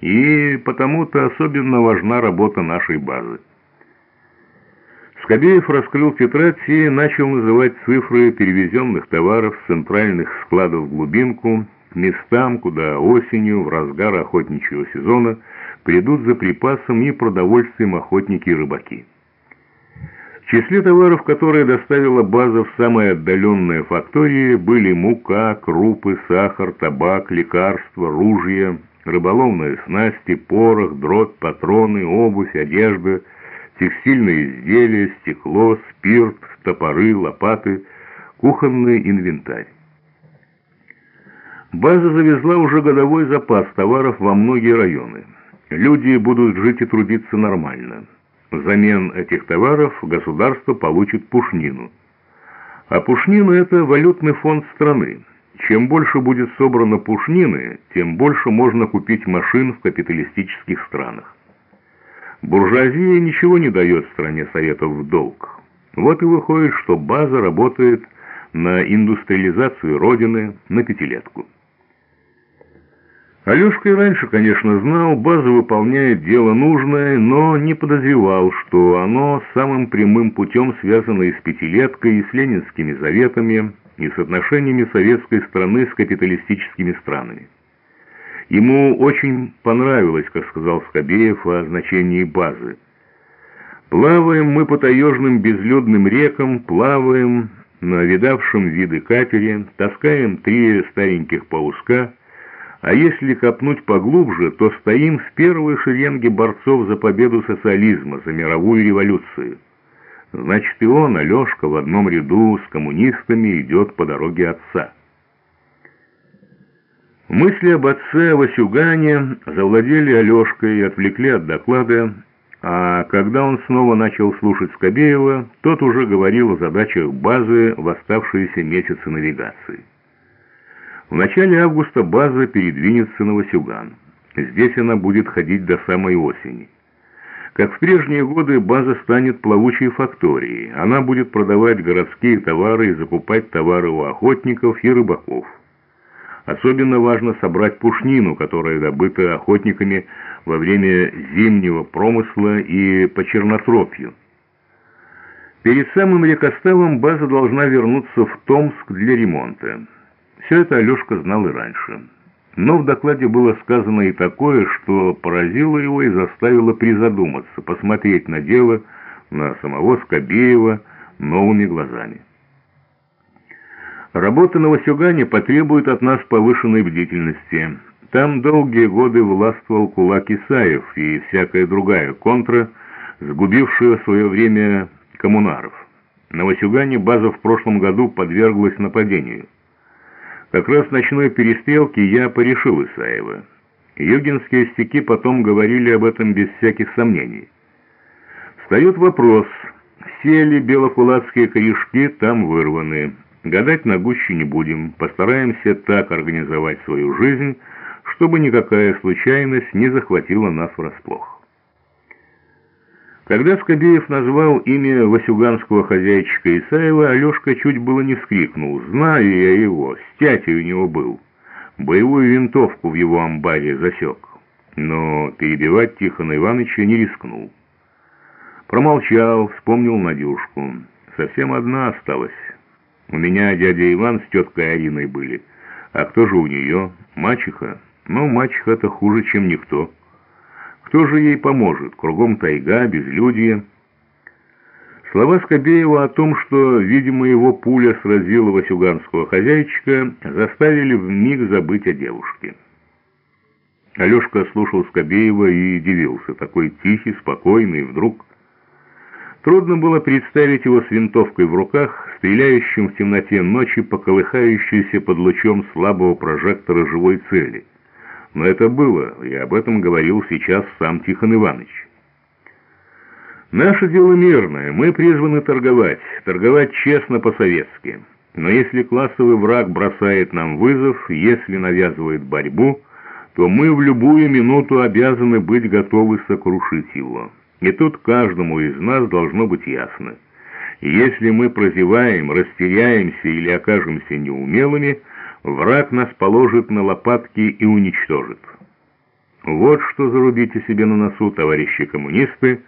И потому-то особенно важна работа нашей базы. Скобеев раскрыл тетрадь и начал называть цифры перевезенных товаров с центральных складов в глубинку, местам, куда осенью, в разгар охотничьего сезона, придут за припасом и продовольствием охотники и рыбаки. В числе товаров, которые доставила база в самые отдаленные фактории, были мука, крупы, сахар, табак, лекарства, ружья, рыболовные снасти, порох, дробь, патроны, обувь, одежда, текстильные изделия, стекло, спирт, топоры, лопаты, кухонный инвентарь. База завезла уже годовой запас товаров во многие районы. Люди будут жить и трудиться нормально. Взамен этих товаров государство получит пушнину. А пушнина – это валютный фонд страны. Чем больше будет собрано пушнины, тем больше можно купить машин в капиталистических странах. Буржуазия ничего не дает стране Советов в долг. Вот и выходит, что база работает на индустриализацию Родины на пятилетку. Алешка и раньше, конечно, знал, база выполняет дело нужное, но не подозревал, что оно самым прямым путем связано и с пятилеткой, и с ленинскими заветами, и с отношениями советской страны с капиталистическими странами. Ему очень понравилось, как сказал Скобеев, о значении базы. «Плаваем мы по таежным безлюдным рекам, плаваем на видавшем виды катере, таскаем три стареньких пауска — а если копнуть поглубже, то стоим в первой шеренге борцов за победу социализма, за мировую революцию. Значит, и он, Алешка, в одном ряду с коммунистами идет по дороге отца. Мысли об отце Васюгане завладели Алешкой и отвлекли от доклада, а когда он снова начал слушать Скобеева, тот уже говорил о задачах базы в оставшиеся месяцы навигации. В начале августа база передвинется на Васюган. Здесь она будет ходить до самой осени. Как в прежние годы, база станет плавучей факторией. Она будет продавать городские товары и закупать товары у охотников и рыбаков. Особенно важно собрать пушнину, которая добыта охотниками во время зимнего промысла и по чернотропью. Перед самым рекоставом база должна вернуться в Томск для ремонта. Все это Алешка знал и раньше. Но в докладе было сказано и такое, что поразило его и заставило призадуматься, посмотреть на дело, на самого Скобеева новыми глазами. Работа на Васюгане потребует от нас повышенной бдительности. Там долгие годы властвовал кулак Исаев и всякая другая контра, сгубившая в свое время коммунаров. На Васюгане база в прошлом году подверглась нападению. Как раз в ночной перестрелке я порешил Исаева. Югинские стеки потом говорили об этом без всяких сомнений. Встает вопрос, все ли белокулацкие корешки там вырваны. Гадать на гуще не будем, постараемся так организовать свою жизнь, чтобы никакая случайность не захватила нас врасплох. Когда Скобеев назвал имя васюганского хозяйчика Исаева, Алешка чуть было не вскрикнул. «Знаю я его, стятей у него был. Боевую винтовку в его амбаре засек». Но перебивать Тихона Ивановича не рискнул. Промолчал, вспомнил Надюшку. Совсем одна осталась. У меня дядя Иван с теткой Ариной были. А кто же у нее? Мачеха? Ну, мачеха-то хуже, чем никто. Кто же ей поможет? Кругом тайга, безлюдье. Слова Скобеева о том, что, видимо, его пуля сразила васюганского хозяйчика, заставили вмиг забыть о девушке. Алешка слушал Скобеева и удивился. Такой тихий, спокойный, вдруг... Трудно было представить его с винтовкой в руках, стреляющим в темноте ночи по под лучом слабого прожектора живой цели — но это было, и об этом говорил сейчас сам Тихон Иванович. Наше дело мирное, мы призваны торговать, торговать честно по-советски. Но если классовый враг бросает нам вызов, если навязывает борьбу, то мы в любую минуту обязаны быть готовы сокрушить его. И тут каждому из нас должно быть ясно. Если мы прозеваем, растеряемся или окажемся неумелыми – враг нас положит на лопатки и уничтожит. Вот что зарубите себе на носу, товарищи коммунисты,